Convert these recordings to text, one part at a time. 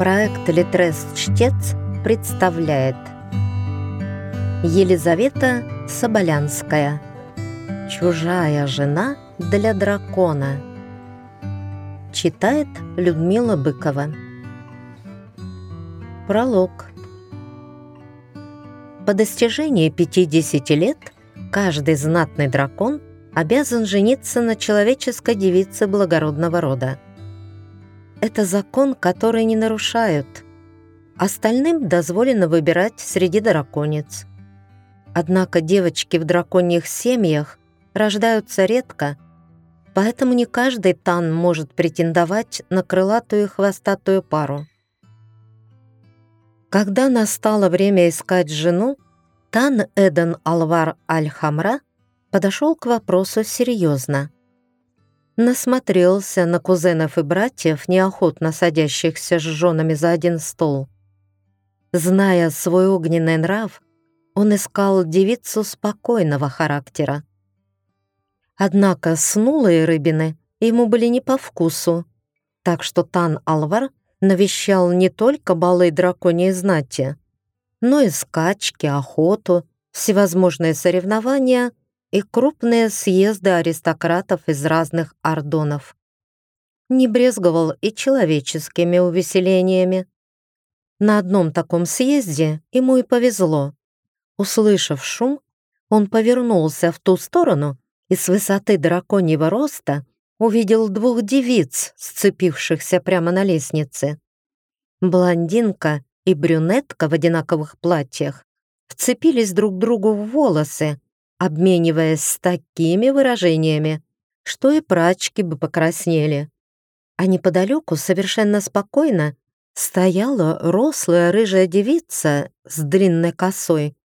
Проект «Литрес Чтец» представляет Елизавета Соболянская. «Чужая жена для дракона» Читает Людмила Быкова. Пролог. По достижении 50 лет каждый знатный дракон обязан жениться на человеческой девице благородного рода. Это закон, который не нарушают. Остальным дозволено выбирать среди драконец. Однако девочки в драконьих семьях рождаются редко, поэтому не каждый тан может претендовать на крылатую и хвостатую пару. Когда настало время искать жену, Тан Эден Алвар Аль-Хамра подошел к вопросу серьезно. Насмотрелся на кузенов и братьев, неохотно садящихся с женами за один стол. Зная свой огненный нрав, он искал девицу спокойного характера. Однако снулые рыбины ему были не по вкусу, так что Тан Алвар навещал не только балы драконьей знати, но и скачки, охоту, всевозможные соревнования и крупные съезды аристократов из разных ордонов. Не брезговал и человеческими увеселениями. На одном таком съезде ему и повезло. Услышав шум, он повернулся в ту сторону и с высоты драконьего роста увидел двух девиц, сцепившихся прямо на лестнице. Блондинка и брюнетка в одинаковых платьях вцепились друг другу в волосы, обмениваясь с такими выражениями, что и прачки бы покраснели. А неподалеку совершенно спокойно стояла рослая рыжая девица с длинной косой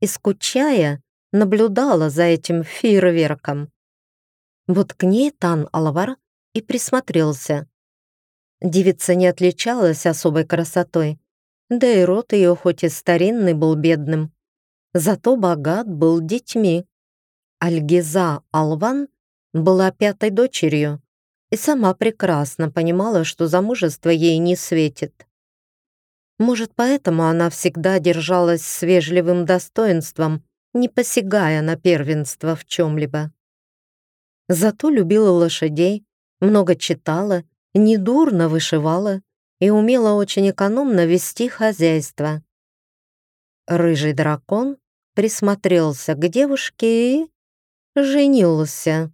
и, скучая, наблюдала за этим фейерверком. Вот к ней Тан Алавар и присмотрелся. Девица не отличалась особой красотой, да и рот ее хоть и старинный был бедным, зато богат был детьми. Альгиза Алван была пятой дочерью и сама прекрасно понимала, что замужество ей не светит. Может, поэтому она всегда держалась с вежливым достоинством, не посягая на первенство в чем-либо. Зато любила лошадей, много читала, недурно вышивала и умела очень экономно вести хозяйство. Рыжий дракон присмотрелся к девушке и женился.